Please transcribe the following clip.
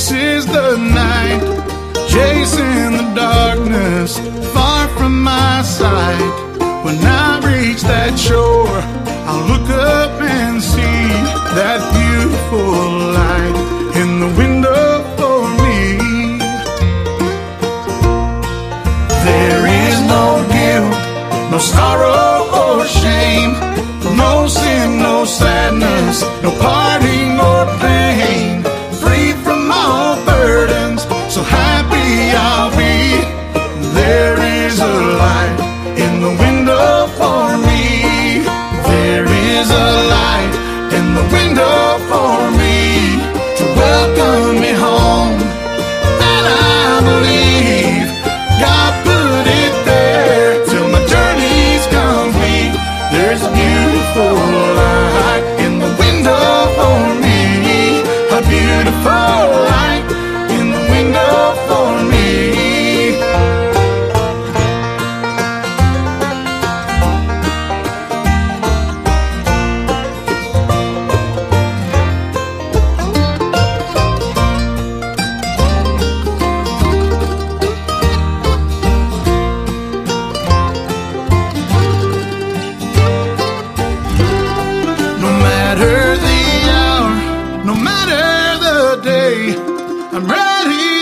chasing the night, chasing the darkness far from my sight. When I reach that shore, I'll look up and see that beautiful light in the window for me. There is no guilt, no sorrow or shame, no sin, no sadness, no parting in the window for I'm ready.